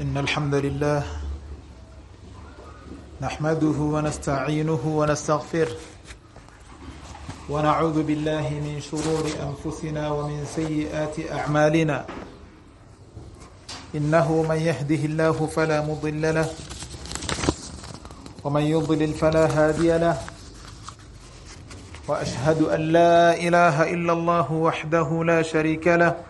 إن الحمد لله نحمده ونستعينه ونستغفره ونعوذ بالله من شرور أنفسنا ومن سيئات أعمالنا. إنه من يهده الله فلا مضل له ومن يضلل فلا هادي له وأشهد أن لا إله إلا الله وحده لا شريك له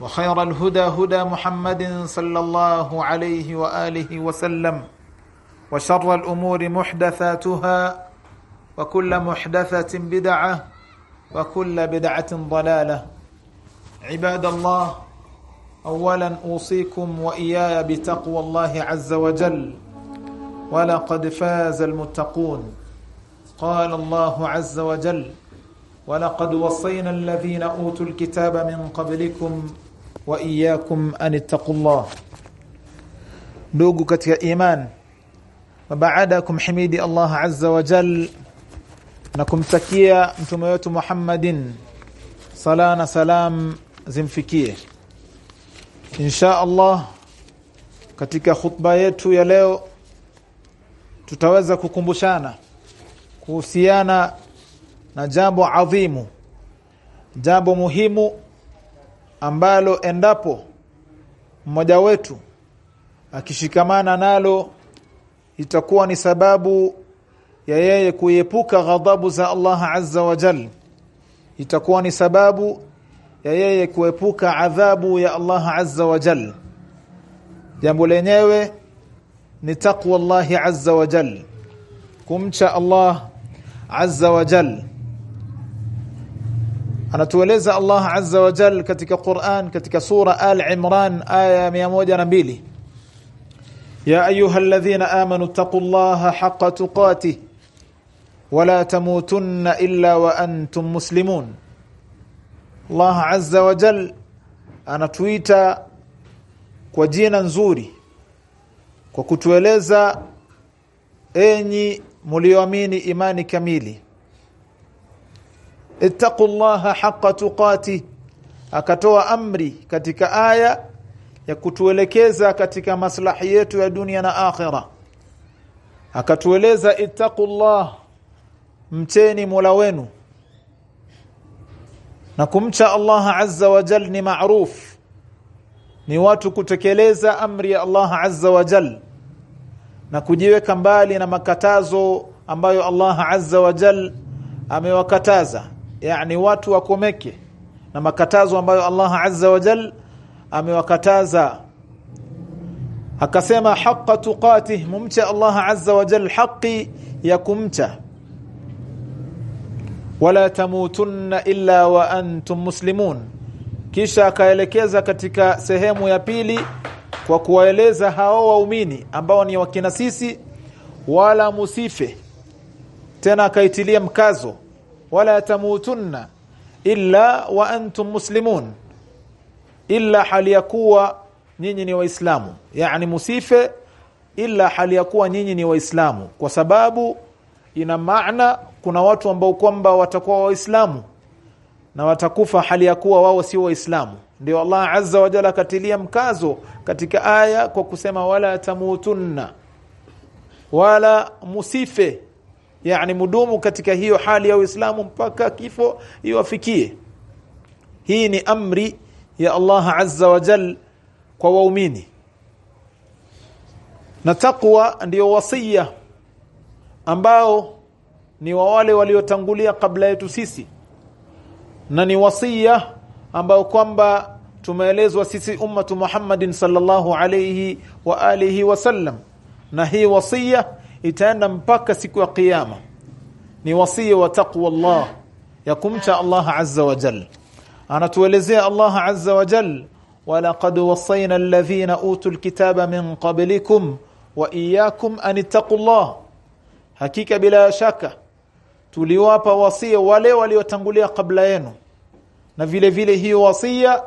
وخير الهدى هدى محمد صلى الله عليه وآله وسلم وشر الأمور محدثاتها وكل محدثة بدعة وكل بدعة ضلالة. عباد الله اولا أوصيكم وإياي بتقوى الله عز وجل. ولقد فاز المتقون. قال الله عز وجل ولقد وصينا الذين أوتوا الكتاب من قبلكم wa iyyakum an ittaqullah. Ndugu katika iman baada kumhimidi Allah azza wa jal na kumtakia mtume wetu Muhammadin sala na salam zimfikie. Insha Allah katika khutba yetu ya leo tutaweza kukumbushana kuhusiana na jambo adhimu jambo muhimu ambalo endapo mmoja wetu akishikamana nalo itakuwa ni sababu ya yeye kuepuka ghadhabu za Allah azza wa jal. Itakuwa ni sababu ya yeye kuepuka adhabu ya Allah azza wa jal. Jambo lenyewe ni taqwa Allah azza wa jal kumcha Allah azza wa jal anatueleza Allah azza wa jal katika Qur'an katika sura Al-Imran aya 102 Ya ayyuhalladhina amanu taqullaha haqqa tuqatih wala tamutunna illa wa antum muslimun. Allah azza wa jal anatuita kwa jina nzuri kwa kutueleza enyi mlioamini imani kamili ittaqullaha haqqa tuqati akatoa amri katika aya ya kutuelekeza katika maslahi yetu ya dunia na akhira. Akatueleza ittaqullah mcheni Mola wenu. Na kumcha Allah azza wa jal ni maaruf ni watu kutekeleza amri ya Allah azza wa jal. Na kujiweka mbali na makatazo ambayo Allah azza wa jal amewakataza yani watu wakomeke na makatazo ambayo Allah azza wa jal amewakataza. Akasema haqqa tuqatih mumcha Allah azza wa jal haqi ya kumcha. Wala tamutunna illa wa antum muslimun. Kisha akaelekeza katika sehemu ya pili kwa kuwaeleza hao waumini ambao ni wakina sisi wala musife. Tena akaitilia mkazo wala tamutunna illa wa antum muslimun illa hali yakuwa nyinyi ni waislamu. Yani musife illa hali yakuwa nyinyi ni waislamu. Kwa sababu ina maana kuna watu ambao kwamba watakuwa waislamu na watakufa hali ya kuwa wao si waislamu. Ndio Allah azza wa jalla katilia mkazo katika aya kwa kusema wala tamutunna wala musife yani mudumu katika hiyo hali ya Uislamu mpaka kifo iwafikie. Hii ni amri ya Allah azza wa jal kwa waumini. Na taqwa ndiyo wasia ambao ni wa wale waliotangulia kabla yetu sisi. Na ni wasia ambao kwamba tumeelezwa sisi ummatu Muhammadin sallallahu alayhi wa alihi wasallam na hii wasia itaenda mpaka siku ya kiyama ni wasia wa taqwa ya kumcha Allah azza wa jalla anatuelezea Allah azza wa jalla walaqad wasayna alladhina utul kitaba min qablikum wa iyyakum an ittaqullah. Hakika bila shaka tuliwapa wasia wale waliotangulia kabla yenu. Na vile vile hiyo wasia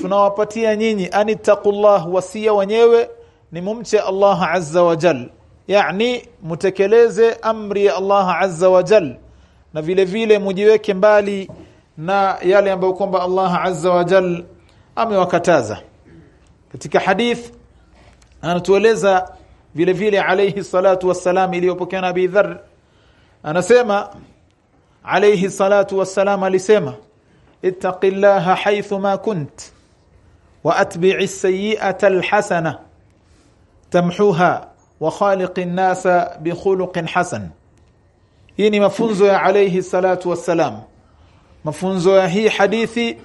tunawapatia nyinyi an ittaqullah wasia wenyewe ni mumche Allah azza wa jalla yani mutekeleze amri ya Allah azza wa jal na vile vile mujiweke mbali na yale ambayo kwamba Allah azza wa jal amewakataza katika hadith anatueleza vile vile alayhi salatu wassalam iliyopokea na Abi Dharr anasema alayhi salatu wassalam alisema ittaqillaha haythu ma kunt wa atbi'i sayyi'ata alhasana tamhuha wa khaliqin nasa bi khuluqin hasan. Hii ni mafunzo ya alayhi salatu wassalam. Mafunzo ya hii hadithi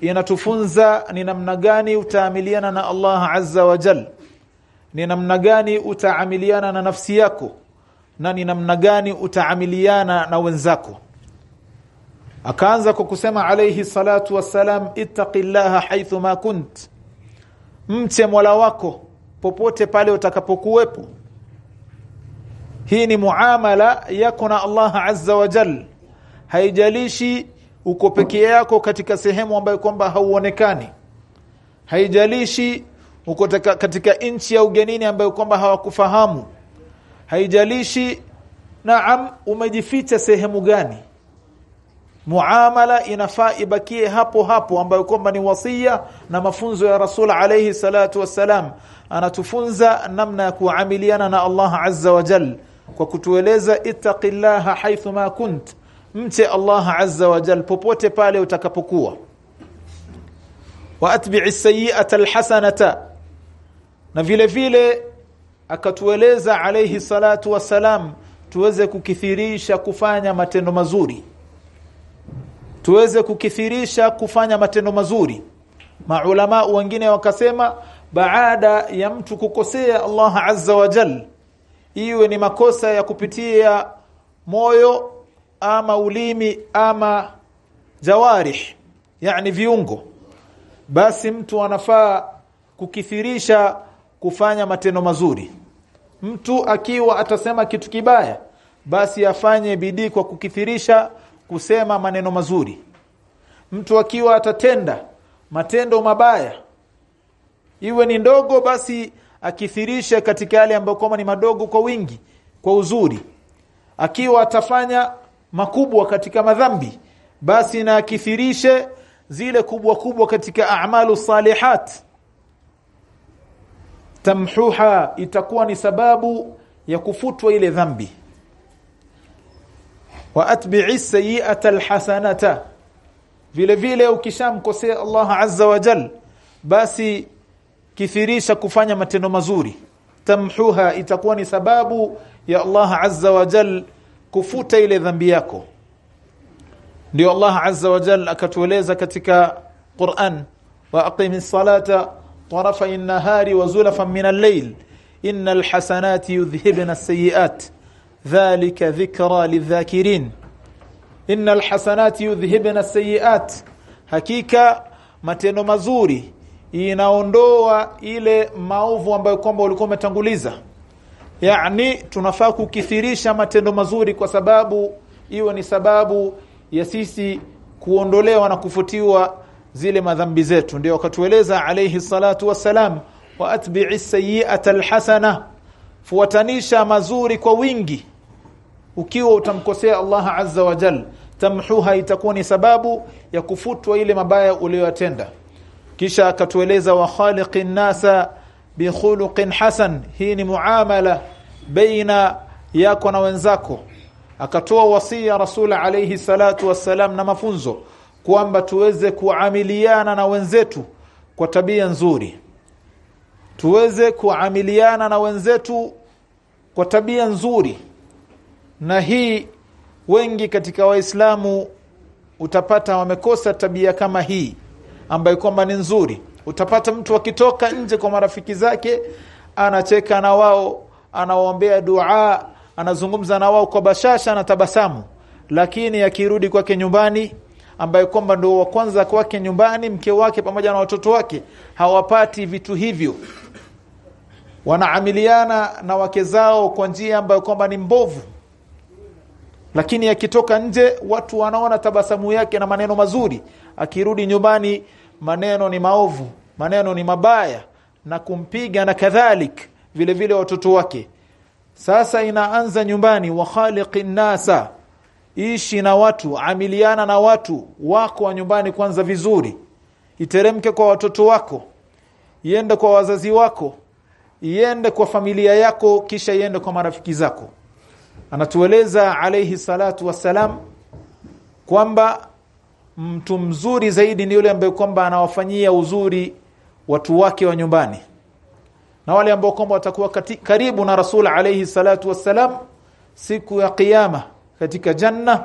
inatufunza ni namna gani utaamiliana na Allah azza wa jal ni namna gani utaamiliana na nafsi yako na ni namna gani utaamiliana na wenzako. Akaanza kwa kusema alayhi salatu wassalam ittaqillaha haythu ma kunt mche Mola wako popote pale utakapokuwepo. Hii ni muamala yako na Allah azza wa jal. Haijalishi uko peke yako katika sehemu ambayo kwamba hauonekani. Haijalishi uko katika nchi ya ugenini ambayo kwamba hawakufahamu. Haijalishi naam umejificha sehemu gani. Muamala inafaa ibakie hapo hapo ambayo kwamba ni wasia na mafunzo ya rasul alayhi salatu wassalam anatufunza namna ya kuamiliana na Allah azza wa jal kwa kutueleza ittaqillaha haythu ma kunt. Mche Allah azza wa jal popote pale utakapokuwa. Wa atbi'i sayyi'ata alhasanata. Na vile vile akatueleza alayhi salatu wassalam tuweze kukithirisha kufanya matendo mazuri. Tuweze kukithirisha kufanya matendo mazuri. Maulama wengine wakasema baada ya mtu kukosea Allah azza wa jal iwe ni makosa ya kupitia moyo ama ulimi ama jawarih yani viungo basi mtu anafaa kukithirisha kufanya matendo mazuri. Mtu akiwa atasema kitu kibaya basi afanye bidii kwa kukithirisha kusema maneno mazuri. Mtu akiwa atatenda matendo mabaya iwe ni ndogo basi akithirisha katika yale ambayo kama ni madogo kwa wingi kwa uzuri. Akiwa atafanya makubwa katika madhambi basi na akithirishe zile kubwa kubwa katika a'malu salihat. Tamhuha itakuwa ni sababu ya kufutwa ile dhambi. Wa atbi'i sayi'ata alhasanata. Vile vile ukishamkosea Allah azza wa jal basi kithirisha kufanya matendo mazuri. Tamhuha itakuwa ni sababu ya Allah azza wa jal kufuta ile dhambi yako. Ndio Allah azza wa jal akatueleza katika Qur'an wa aqimis salata tarafa an-nahari wa zulfan min al-layl innal hasanati yudhhibna as-sayyi'at dhalika dhikra lidh-dhakirin. Innal hasanati yudhhibna as-sayyi'at hakika matendo mazuri inaondoa ile maovu ambayo kwamba ulikuwa umetanguliza. Yani tunafaa kukithirisha matendo mazuri kwa sababu iwe ni sababu ya sisi kuondolewa na kufutiwa zile madhambi zetu. Ndio akatueleza alayhi salatu wassalam wa atbi'i sayyi'ata alhasana fuatanisha mazuri kwa wingi. Ukiwa utamkosea Allah azza wa jal tamhuha itakuwa ni sababu ya kufutwa ile mabaya uliyotenda kisha akatueleza wa khaliqin nasa bi khuluqin hasan hii ni muamala baina yako na wenzako. Akatoa wasia rasul alayhi salatu wassalam na mafunzo kwamba tuweze kuamiliana na wenzetu kwa tabia nzuri. Tuweze kuamiliana na wenzetu kwa tabia nzuri. Na hii wengi katika waislamu utapata wamekosa tabia kama hii ambayo kwamba ni nzuri. Utapata mtu akitoka nje kwa marafiki zake anacheka na wao anawaombea dua anazungumza na wao kwa bashasha na tabasamu. Lakini akirudi kwake nyumbani ambaye kwamba ndio wa kwanza kwake nyumbani mke wake pamoja na watoto wake hawapati vitu hivyo. Wanaamiliana na wake zao kwa njia ambayo kwamba ni mbovu. Lakini akitoka nje watu wanaona tabasamu yake na maneno mazuri. Akirudi nyumbani maneno ni maovu maneno ni mabaya na kumpiga na kadhalik vile vile watoto wake. Sasa inaanza nyumbani wa khaliqin nasa ishi na watu amiliana na watu wako wa nyumbani kwanza vizuri. Iteremke kwa watoto wako iende kwa wazazi wako iende kwa familia yako kisha iende kwa marafiki zako. Anatueleza alayhi salatu wassalam kwamba mtu mzuri zaidi ni yule ambaye kwamba anawafanyia uzuri watu wake wa nyumbani. Na wale ambao kwamba watakuwa karibu na rasul alayhi salatu wassalam siku ya kiyama katika janna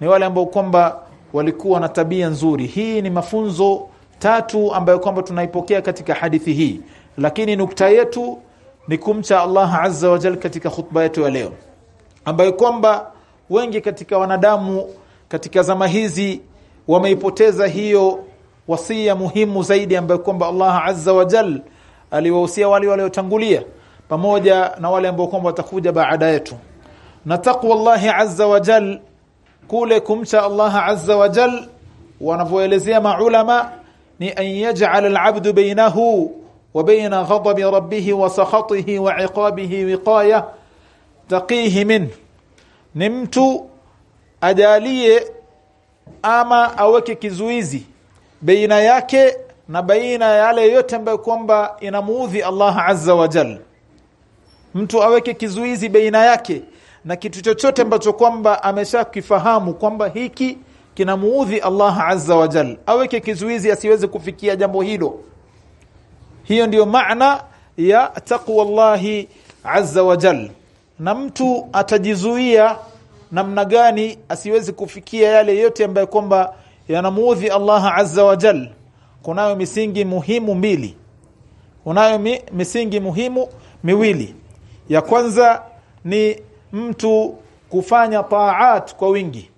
ni wale ambao kwamba walikuwa na tabia nzuri. Hii ni mafunzo tatu ambayo kwamba tunaipokea katika hadithi hii. Lakini nukta yetu ni kumcha Allah azza wa jalla katika khutba yetu ya leo ambayo kwamba wengi katika wanadamu katika zama hizi wameipoteza hiyo wasia muhimu zaidi ambayo kwamba Allah azza wa jalla aliwahusia wale waliotangulia pamoja na wale ambao kwamba watakuja baada yetu. Na taqwa Allah azza wa jal kule kumcha Allah azza wa jal wanavyoelezea maulama ni an yaj'al al-'abdu bainahu wa baina ghadabi rabbih wa sakhatihi wa 'iqabihi wiqaya taqihi min ni mtu ajalie ama aweke kizuizi baina yake na baina ya yale yote ambayo kwamba inamuudhi Allah azza wa jal. Mtu aweke kizuizi baina yake na kitu chochote ambacho kwamba ameshakifahamu kwamba hiki kinamuudhi Allah azza wa jal. Aweke kizuizi asiweze kufikia jambo hilo. Hiyo ndiyo maana ya taqwallahi azza wa jal. Na mtu atajizuia namna gani asiwezi kufikia yale yote ambayo kwamba yanamuudhi Allah azza wa jal. Kunayo misingi muhimu mbili. Kunayo mi, misingi muhimu miwili. Ya kwanza ni mtu kufanya taat kwa wingi.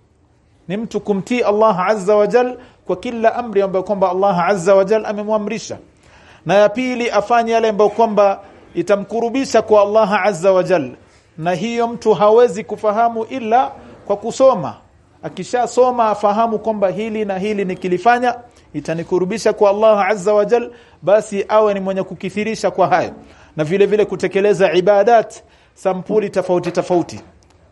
Ni mtu kumtii Allah azza wa jal kwa kila amri ambayo kwamba Allah azza wa jal amemwamrisha. Na ya pili afanye yale ambayo kwamba itamkurubisha kwa Allah azza wa jal na hiyo mtu hawezi kufahamu ila kwa kusoma. Akishasoma afahamu kwamba hili na hili nikilifanya itanikurubisha kwa Allah azza wa jal basi awe ni mwenye kukithirisha kwa hayo. Na vile vile kutekeleza ibadat sampuli tofauti tofauti.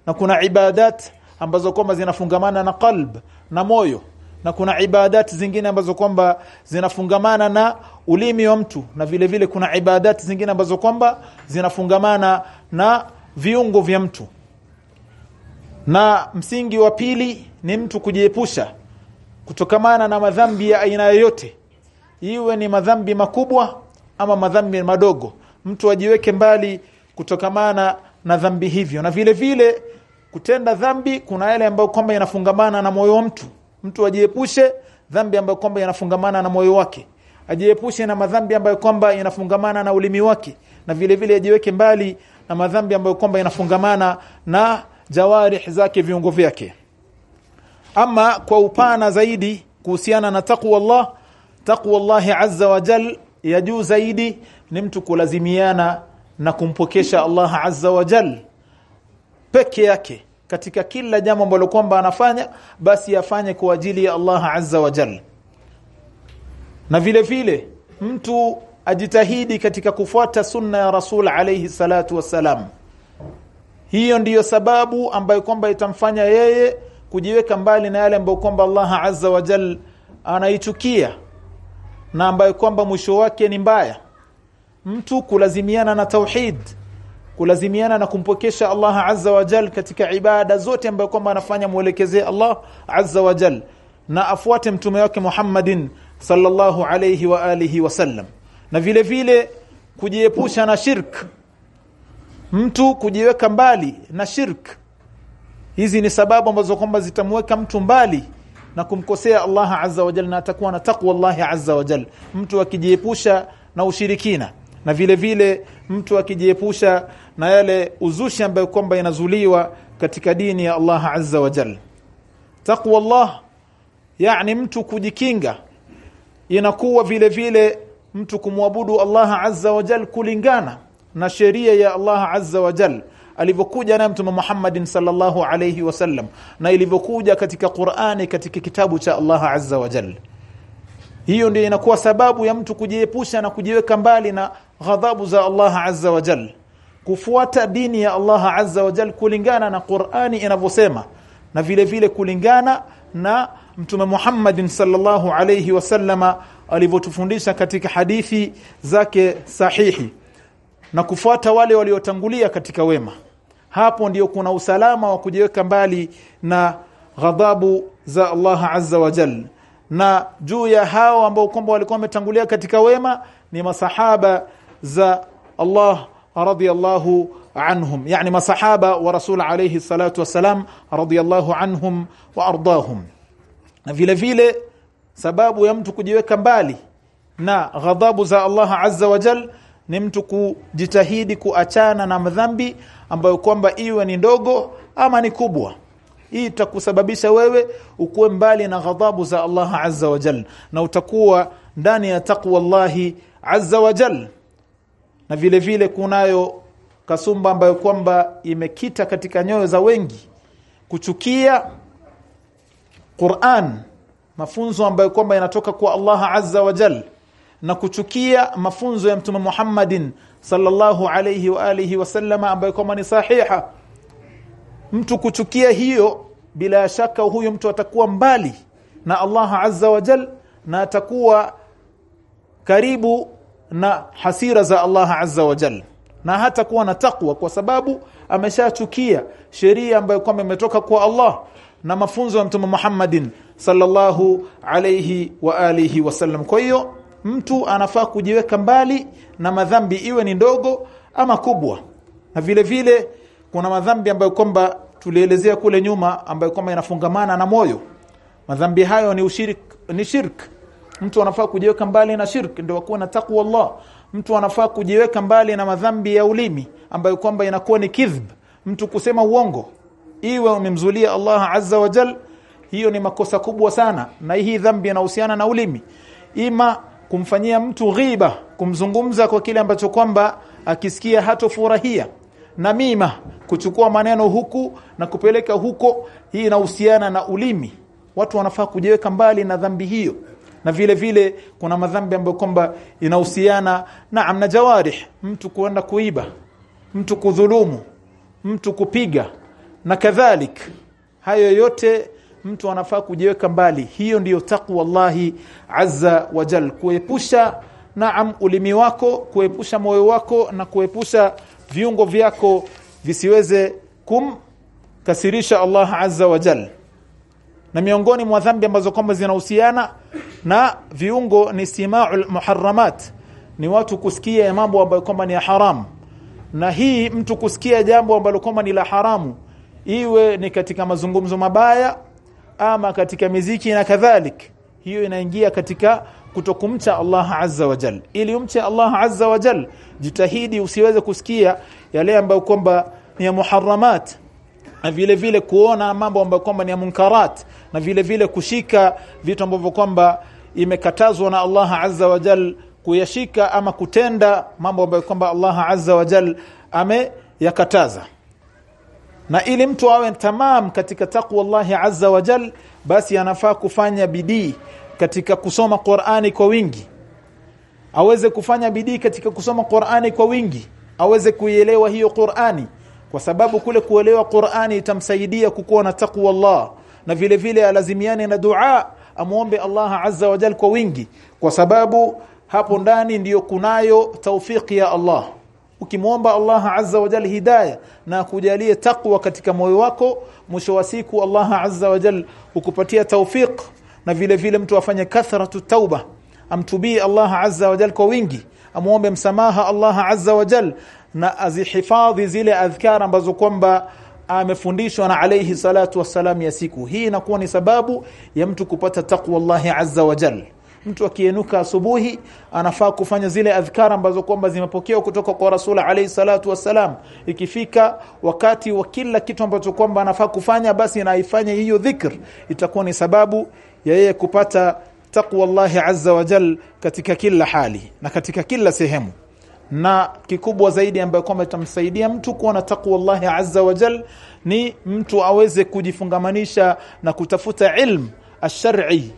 Na kuna ibadat ambazo kwamba zinafungamana na qalb na moyo. Na kuna ibadat zingine ambazo kwamba zinafungamana na ulimi wa mtu. Na vile vile kuna ibadat zingine ambazo kwamba zinafungamana na viungo vya mtu. Na msingi wa pili ni mtu kujiepusha kutokamana na madhambi ya aina yoyote. Iwe ni madhambi makubwa ama madhambi madogo. Mtu ajiweke mbali kutokamana na dhambi hivyo. Na vile vile kutenda dhambi kuna yale ambayo kwamba yanafungamana na moyo wa mtu. Mtu ajiepushe dhambi ambayo kwamba yanafungamana na moyo wake. Ajiepushe na madhambi ambayo kwamba yanafungamana na ulimi wake. Na vile vile ajiweke mbali na madhambi ambayo kwamba yanafungamana na jawarih zake viungo vyake. Ama kwa upana zaidi kuhusiana na taqwa Allah taqwa Allah azza wa jal ya juu zaidi ni mtu kulazimiana na kumpokesha Allah azza wa jal peke yake. Katika kila jambo ambalo kwamba anafanya basi afanye kwa ajili ya Allah azza wa jal. Na vile vile mtu ajitahidi katika kufuata sunna ya Rasul alayhi salatu wassalam. Hiyo ndiyo sababu ambayo kwamba itamfanya yeye kujiweka mbali na yale ambayo kwamba Allah azza wa jal anaichukia na ambayo kwamba mwisho wake ni mbaya. Mtu kulazimiana na tauhid kulazimiana na kumpokesha Allah azza wa jal katika ibada zote ambayo kwamba anafanya muelekezee Allah azza wa jal na afuate mtume wake Muhammadin sallallahu alayhi wa alihi wasallam na vile vile kujiepusha na shirk. Mtu kujiweka mbali na shirk. Hizi ni sababu ambazo kwamba zitamweka mtu mbali na kumkosea Allah azza wa jalla na atakuwa na takwa Allah azza wa jalla. Mtu akijiepusha na ushirikina na vile vile mtu akijiepusha na yale uzushi ambayo kwamba inazuliwa katika dini ya Allah azza wa jalla. Taqwa Allah yani mtu kujikinga inakuwa vile vile mtu kumwabudu Allah azza wa jal kulingana na sheria ya Allah azza wa jal. Alivyokuja naye mtume Muhammadin sallallahu alayhi wasallam na ilivyokuja katika Qur'ani katika kitabu cha Allah azza wa jal. Hiyo ndiyo inakuwa sababu ya mtu kujiepusha na kujiweka mbali na ghadhabu za Allah azza wa jal. Kufuata dini ya Allah azza wa jal kulingana na Qur'ani inavyosema na vile vile kulingana na mtume Muhammadin sallallahu alayhi wasallama alivyotufundisha katika hadithi zake sahihi na kufuata wale waliotangulia katika wema. Hapo ndiyo kuna usalama wa kujiweka mbali na ghadhabu za Allah azza wa jalla na juu ya hao ambao kwamba walikuwa wametangulia katika wema ni masahaba za Allah radiyallahu anhum. Yani masahaba wa rasul alayhi salatu wasalam radiyallahu anhum wa ardahum. Na vile vile sababu ya mtu kujiweka mbali na ghadhabu za Allah azza wa jal ni mtu kujitahidi kuachana na madhambi ambayo kwamba iwe ni ndogo ama ni kubwa. Hii itakusababisha wewe ukuwe mbali na ghadhabu za Allah azza wa jal na utakuwa ndani ya taqwa Allah azza wa jal. Na vile vile kunayo kasumba ambayo kwamba imekita katika nyoyo za wengi kuchukia Qur'an mafunzo ambayo kwamba yanatoka kwa Allah azza wa Jal na kuchukia mafunzo ya mtume Muhammadin sallallahu alayhi wa alihi wasallama ambayo kwamba ni sahiha. Mtu kuchukia hiyo bila shaka huyo mtu atakuwa mbali na Allah azza wa jal na atakuwa karibu na hasira za Allah azza wa jal. Na hata kuwa na takwa kwa sababu ameshachukia sheria ambayo kwamba imetoka kwa Allah na mafunzo ya mtume Muhammadin sallallahu alayhi wa alihi wasallam kwa hiyo mtu anafaa kujiweka mbali na madhambi iwe ni ndogo ama kubwa. Na vile vile kuna madhambi ambayo kwamba tulielezea kule nyuma ambayo kwamba inafungamana na moyo. Madhambi hayo ni ushirik ni shirk. Mtu anafaa kujiweka mbali na shirk ndio kuwa na takwa Allah mtu anafaa kujiweka mbali na madhambi ya ulimi ambayo kwamba inakuwa ni kidhb. Mtu kusema uongo iwe umemzulia Allah azza wa jal hiyo ni makosa kubwa sana na hii dhambi inahusiana na ulimi. Ima kumfanyia mtu ghiba kumzungumza kwa kile ambacho kwamba akisikia hatofurahia. Na mima kuchukua maneno huku na kupeleka huko hii inahusiana na ulimi. Watu wanafaa kujiweka mbali na dhambi hiyo. Na vile vile kuna madhambi ambayo kwamba inahusiana na jawarih mtu kuenda kuiba mtu kudhulumu mtu kupiga na kadhalik. Hayo yote mtu anafaa kujiweka mbali. Hiyo ndiyo takwa Allahi azza wa jal. Kuepusha naam ulimi wako kuepusha moyo wako na kuepusha viungo vyako visiweze kumkasirisha Allah azza wa jal. Na miongoni mwa dhambi ambazo kwamba zinahusiana na viungo ni simaul muharramat ni watu kusikia mambo ambayo kwamba ni ya na hii mtu kusikia jambo ambalo kwamba ni la haramu iwe ni katika mazungumzo mabaya ama katika miziki na kadhalik hiyo inaingia katika kutokumcha Allah azza wa jal. Ili umche Allah azza wa jal jitahidi usiweze kusikia yale ambayo kwamba ni ya muharramat na vile vile kuona mambo ambayo kwamba ni ya munkarat na vile vile kushika vitu ambavyo kwamba imekatazwa na Allah azza wa jal kuyashika ama kutenda mambo ambayo kwamba Allah azza wa jal ameyakataza na ili mtu awe tamam katika takwa Allah azza wa jal basi anafaa kufanya bidii katika kusoma Qur'ani kwa wingi. Aweze kufanya bidii katika kusoma Qur'ani kwa wingi. Aweze kuielewa hiyo Qur'ani. Kwa sababu kule kuelewa Qur'ani itamsaidia kukuwa na takwa Allah na vile vile alazimiane na dua amuombe Allah azza wa jal kwa wingi. Kwa sababu hapo ndani ndiyo kunayo taufiki ya Allah ukimwomba Allah azza wa Jalla hidayah na kujalie takwa katika moyo wako mwisho wa siku Allah azza wa Jalla ukupatia taufiq na vile vile mtu afanye kathratu tauba. Amtubii Allah azza wa Jalla kwa wingi amuombe msamaha Allah azza wa Jalla na azihifadhi zile adhkar ambazo kwamba amefundishwa na alayhi salatu wassalam ya siku. Hii inakuwa ni sababu ya mtu kupata taqwa Allah azza wa jalla mtu akienuka asubuhi anafaa kufanya zile adhkara ambazo kwamba zimepokewa kutoka kwa Rasul alayhi salatu wassalam. Ikifika wakati wa kila kitu ambacho kwamba anafaa kufanya basi naifanye hiyo dhikr. Itakuwa ni sababu ya yeye kupata taqwa Allah azza wa jal katika kila hali na katika kila sehemu. Na kikubwa zaidi ambayo kwamba itamsaidia mtu kuwa na taqwa Allah azza wa jal ni mtu aweze kujifungamanisha na kutafuta ilmu ash-shar'i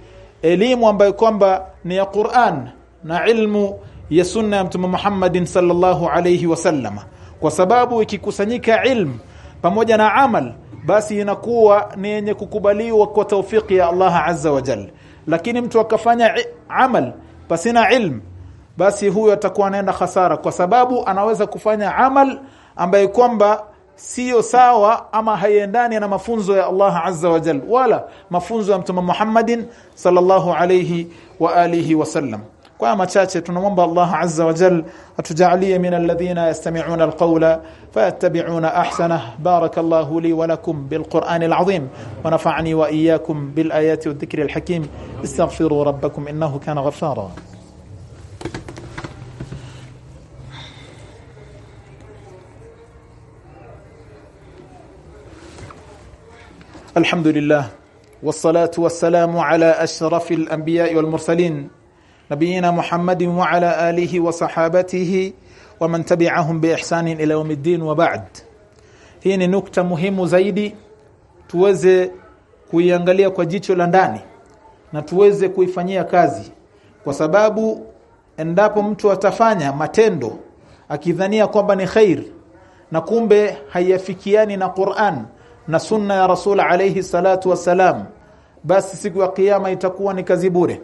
elimu ambayo kwamba ni ya Qur'an na ilmu ya sunna ya Mtume Muhammadin sallallahu alayhi wasallam kwa sababu ikikusanyika ilmu pamoja na amal basi inakuwa ni yenye kukubaliwa kwa taufiki ya Allah azza wa jalla lakini mtu akafanya amal pasina ilmu basi huyo atakuwa anaenda hasara kwa sababu anaweza kufanya amal ambayo kwamba sio sawa ama haiendani na mafunzo ya Allah azza wa jalla wala mafunzo ya mtume Muhammadin sallallahu alayhi wa alihi wasallam kwa machache tunamwomba Allah azza wa jalla atujalie min alladhina yastami'una alqawla fayattabi'una ahsana barakallahu li wa lakum bilqur'anil azim wa nafa'ani wa iyyakum bil ayati wadh-dhikri alhakim istaghfiru rabbakum innahu kana ghaffara الحمد لله والصلاة والسلام على أشرف الأنبياء والمرسلين نبينا محمد وعلى آله وصحابته ومن تبعهم بإحسان إلى يوم الدين وبعد hii ni nukta muhimu zaidi tuweze kuiangalia kwa jicho la ndani na tuweze kuifanyia kazi kwa sababu endapo mtu atafanya matendo akidhania kwamba ni khair na kumbe haiafikiani na Qur'an na sunna ya rasul alayhi salatu wasalam basi siku ya kiyama itakuwa ni kazi bure.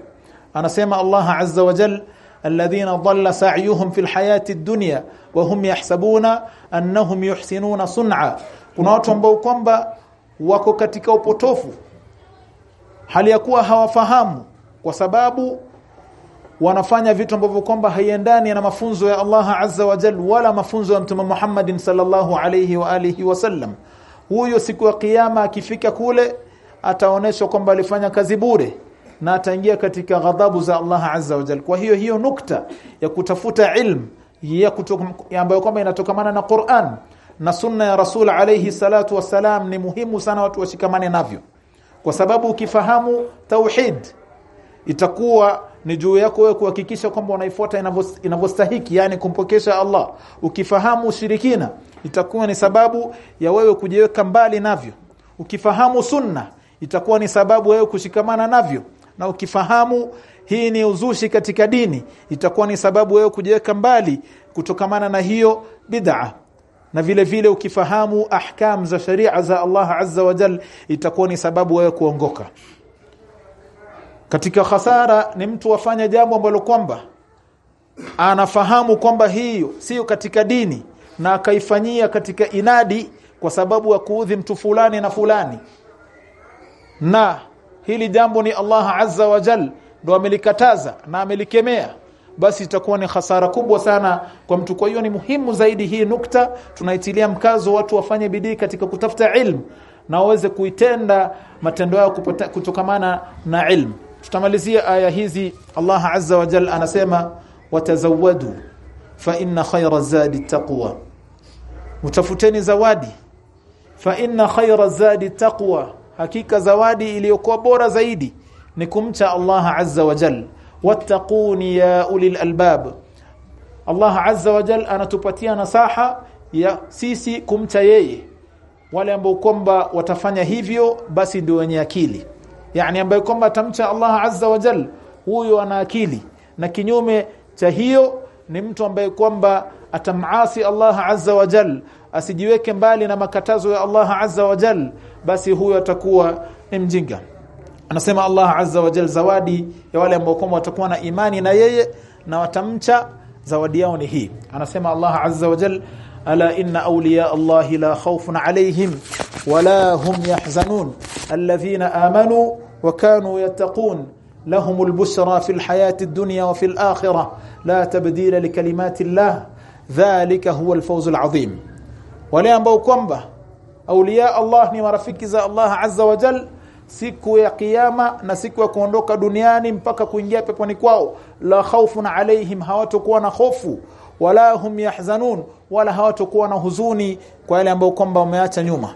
Anasema Allah azza wa jal alladhina dhalla sa'yuhum fil hayati ad-dunya wa hum yahsabuna annahum yuhsinuna sun'a. Kuna watu ambao kwamba wako katika upotofu hali ya kuwa hawafahamu kwa sababu wanafanya vitu ambavyo kwamba haiendani na mafunzo ya Allah azza wa jalla wala mafunzo ya mtume Muhammadin sallallahu alayhi wa alihi wasallam huyo siku ya kiyama akifika kule ataoneshwa kwamba alifanya kazi bure na ataingia katika ghadhabu za Allah azza wa jalla. Kwa hiyo hiyo nukta ya kutafuta ilmu ya ambayo kwamba inatokamana na Qur'an na sunna ya Rasul alayhi salatu wassalam ni muhimu sana watu washikamane navyo. Kwa sababu ukifahamu tauhid itakuwa ni juu yako wewe kuhakikisha kwamba unaifuata inavyostahiki yani kumpokesha Allah. Ukifahamu ushirikina itakuwa ni sababu ya wewe kujiweka mbali navyo. Ukifahamu sunna itakuwa ni sababu wewe kushikamana navyo. Na ukifahamu hii ni uzushi katika dini itakuwa ni sababu wewe kujiweka mbali kutokamana na hiyo bid'a. Na vile vile ukifahamu ahkam za sharia za Allah azza wa jal itakuwa ni sababu wewe kuongoka. Katika hasara ni mtu wafanya jambo ambalo kwamba anafahamu kwamba hiyo sio katika dini na akaifanyia katika inadi kwa sababu ya kuudhi mtu fulani na fulani. Na hili jambo ni Allah azza wa jal ndo amelikataza na amelikemea. Basi itakuwa ni hasara kubwa sana kwa mtu. Kwa hiyo ni muhimu zaidi hii nukta tunaitilia mkazo watu wafanye bidii katika kutafuta ilmu na waweze kuitenda matendo yao kutokamana na ilmu. Tutamalizia aya hizi. Allah azza wa jal anasema watazawadu fa inna khayra zadi taqwa mtafuteni zawadi. Fa inna khayra zadi taqwa. Hakika zawadi iliyokuwa bora zaidi ni kumcha Allah azza wa jal. Wattaquni ya ulil albab. Allah azza wa jal anatupatia nasaha ya sisi kumcha yeye. Wale ambao kwamba watafanya hivyo basi ndio wenye akili. Yani ambaye kwamba atamcha Allah azza wa jal huyo ana akili. Na kinyume cha hiyo ni mtu ambaye kwamba atamasi Allah azza wa jal asijiweke mbali na makatazo ya Allah azza wa jal basi huyo atakuwa ni mjinga. Anasema Allah azza wa jal zawadi ya wale ambao kwamba watakuwa na imani na yeye na watamcha zawadi yao ni hii. Anasema Allah azza wa jal ala inna awliya Allah la khawfun alayhim wala hum yahzanun. Alladhina amanu wa kanu yattaqun لهم البشرى في الحياة الدنيا وفي الآخرة لا تبديل لكلمات الله ذلك هو الفوز العظيم wale ambao kwamba auliya Allah ni marafiki za Allah azza wa jal siku ya kiyama na siku ya kuondoka duniani mpaka kuingia peponi kwao la khawfun alaihim hawatakuwa na hofu wala hum yahzanun wala hawatakuwa na huzuni kwa yale ambao kwamba wameacha nyuma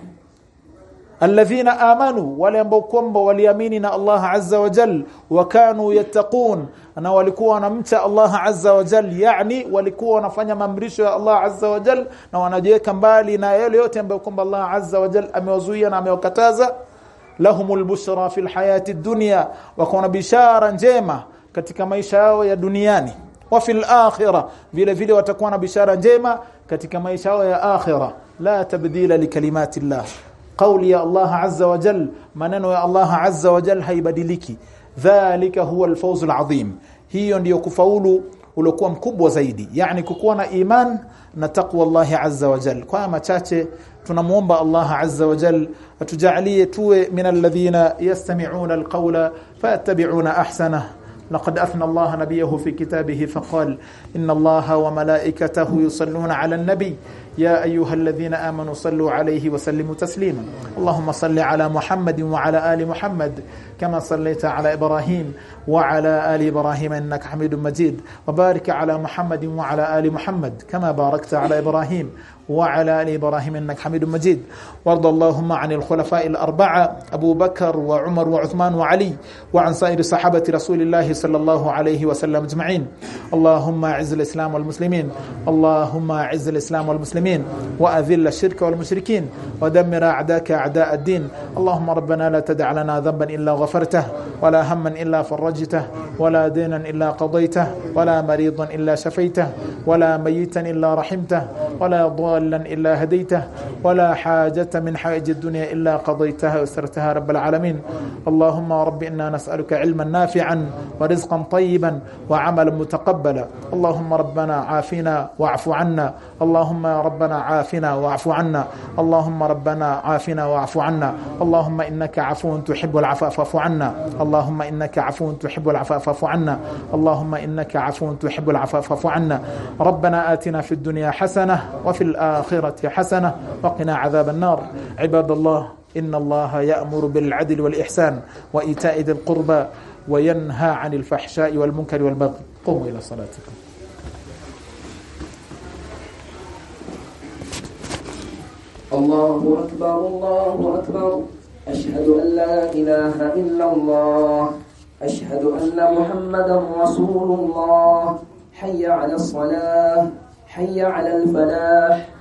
alladhina amanu wale ambao kwamba waliamini na Allah azza wa jal wakanu yattaqun na walikuwa wanamcha Allah azza wa jal yani walikuwa wanafanya maamrisho ya Allah azza wa jal na wanajiweka mbali na yale yote ambayo kwamba Allah azza wa jal amewazuia na amewakataza. Lahumul bushra fil hayati dunya wakona bishara njema katika maisha yao ya duniani. Wa fil akhirah vile vile watakuwa na bishara njema katika maisha yao ya akhirah la tabdila likalimati Allah قولي يا الله عز وجل maneno ya Allah azza wa jalla haibadiliki dhalika huwa alfawz alazim hiyo ndiyo kufaulu uliokuwa mkubwa zaidi yani kukuwa na iman na taqwa Allah azza wa jalla kwa machache tunamuomba Allah azza wa jalla atujalie tuwe min alladhina yastami'una alqawla fayattabi'una ahsanahu لقد أثنى الله نبيه في كتابه فقال إن الله وملائكته يصلون على النبي يا أيها الذين آمنوا صلوا عليه وسلموا تسليما. اللهم صل على محمد وعلى آل محمد كما صليت على إبراهيم وعلى آل إبراهيم إنك حميد مجيد. وبارك على محمد وعلى آل محمد كما باركت على إبراهيم وعلى آل إبراهيم إنك حميد مجيد. وارض اللهم عن الخلفاء الأربعة أبو بكر وعمر وعثمان وعلي وعن سائر صحابة رسول الله صلى الله عليه وسلم أجمعين. اللهم أعز الإسلام والمسلمين. اللهم أعز الإسلام والمسلمين. وأذل الشرك والمشركين ودمر أعداءك أعداء الدين. اللهم ربنا لا تدع لنا ذنبا إلا غفرته ولا هما إلا فرجته ولا دينا إلا قضيته ولا مريضا إلا شفيته ولا ميتا إلا رحمته ولا ضالا إلا هديته ولا حاجة من حائج الدنيا إلا قضيتها وسرتها رب العالمين. اللهم رب إنا نسألك علما نافعا ورزقا طيبا وعملا متقبلا. اللهم ربنا عافنا واعف عنا. اللهم ربنا عافنا واعف عنا. اللهم ربنا عافنا واعف عنا. اللهم إنك عفو تحب العفو فاعف عنا. اللهم إنك عفو تحب العفو فاعف عنا. اللهم إنك عفو تحب العفو فاعف عنا. ربنا آتنا في الدنيا حسنة وفي الآخرة حسنة وقنا عذاب النار. عباد الله إن الله يأمر بالعدل والإحسان وإيتاء ذي القربى. وينهى عن الفحشاء والمنكر والبغي. قوموا إلى صلاتكم. الله أكبر الله أكبر. أشهد أن لا إله إلا الله. أشهد أن محمدا رسول الله. حي على الصلاة حي على الفلاح.